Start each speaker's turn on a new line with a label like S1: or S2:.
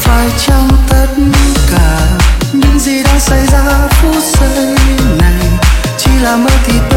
S1: phải chăng tất cả những gì đang xảy ra phút giây này chỉ là mơ thì tôi